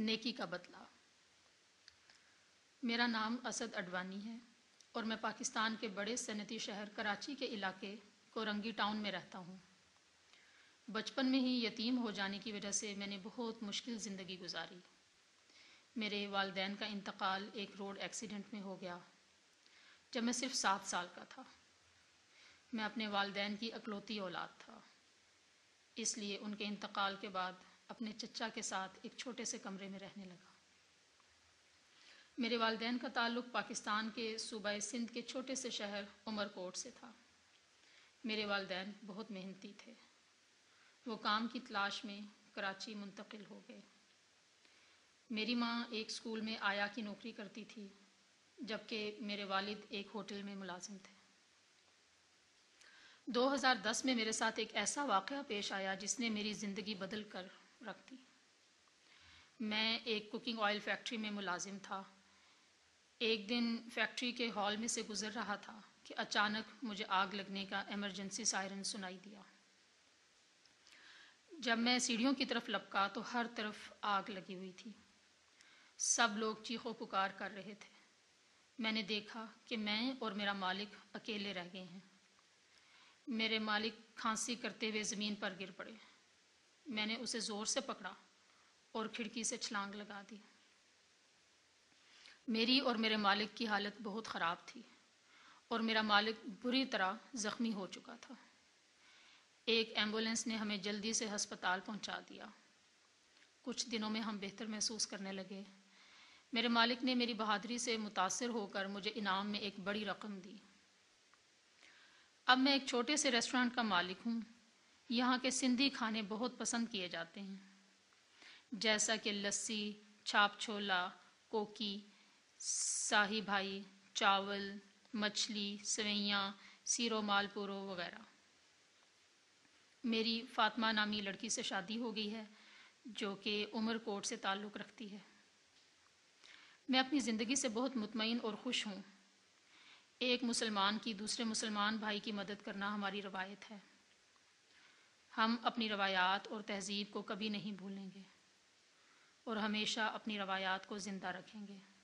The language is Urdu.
نیکی کا بدلہ۔ میرا نام اسد اڈوانی ہے اور میں پاکستان کے بڑے صنعتی شہر کراچی کے علاقے کورنگی ٹاؤن میں رہتا ہوں۔ بچپن میں ہی یتیم ہو جانے کی وجہ سے میں نے بہت مشکل زندگی گزاری۔ میرے والدین کا انتقال ایک روڈ ایکسیڈنٹ میں ہو گیا، جب میں صرف سات سال کا تھا۔ میں اپنے والدین کی اکلوتی اولاد تھا، اس لیے ان کے انتقال کے بعد اپنے چچا کے ساتھ ایک چھوٹے سے کمرے میں رہنے لگا۔ میرے والدین کا تعلق پاکستان کے صوبہ سندھ کے چھوٹے سے شہر عمر کوٹ سے تھا۔ میرے والدین بہت محنتی تھے۔ وہ کام کی تلاش میں کراچی منتقل ہو گئے۔ میری ماں ایک اسکول میں آیا کی نوکری کرتی تھی، جبکہ میرے والد ایک ہوٹل میں ملازم تھے۔ دو ہزار دس میں میرے ساتھ ایک ایسا واقعہ پیش آیا جس نے میری زندگی بدل کر رکھ دی میں ایک کوکنگ آئل فیکٹری میں ملازم تھا۔ ایک دن فیکٹری کے ہال میں سے گزر رہا تھا کہ اچانک مجھے آگ لگنے کا ایمرجنسی سائرن سنائی دیا۔ جب میں سیڑھیوں کی طرف لپکا تو ہر طرف آگ لگی ہوئی تھی۔ سب لوگ چیخو پکار کر رہے تھے۔ میں نے دیکھا کہ میں اور میرا مالک اکیلے رہ گئے ہیں۔ میرے مالک کھانسی کرتے ہوئے زمین پر گر پڑے۔ میں نے اسے زور سے پکڑا اور کھڑکی سے چھلانگ لگا دی۔ میری اور میرے مالک کی حالت بہت خراب تھی اور میرا مالک بری طرح زخمی ہو چکا تھا۔ ایک ایمبولینس نے ہمیں جلدی سے ہسپتال پہنچا دیا۔ کچھ دنوں میں ہم بہتر محسوس کرنے لگے۔ میرے مالک نے میری بہادری سے متاثر ہو کر مجھے انعام میں ایک بڑی رقم دی۔ اب میں ایک چھوٹے سے ریسٹورینٹ کا مالک ہوں۔ یہاں کے سندھی کھانے بہت پسند کیے جاتے ہیں۔ جیسا کہ لسی، چھاپ چھولا، کوکی، ساہی بھائی، چاول، مچھلی، سوئیاں، سیرو مال پورو وغیرہ۔ میری فاطمہ نامی لڑکی سے شادی ہو گئی ہے، جو کہ عمر کوٹ سے تعلق رکھتی ہے۔ میں اپنی زندگی سے بہت مطمئن اور خوش ہوں۔ ایک مسلمان کی دوسرے مسلمان بھائی کی مدد کرنا ہماری روایت ہے۔ ہم اپنی روایات اور تہذیب کو کبھی نہیں بھولیں گے اور ہمیشہ اپنی روایات کو زندہ رکھیں گے۔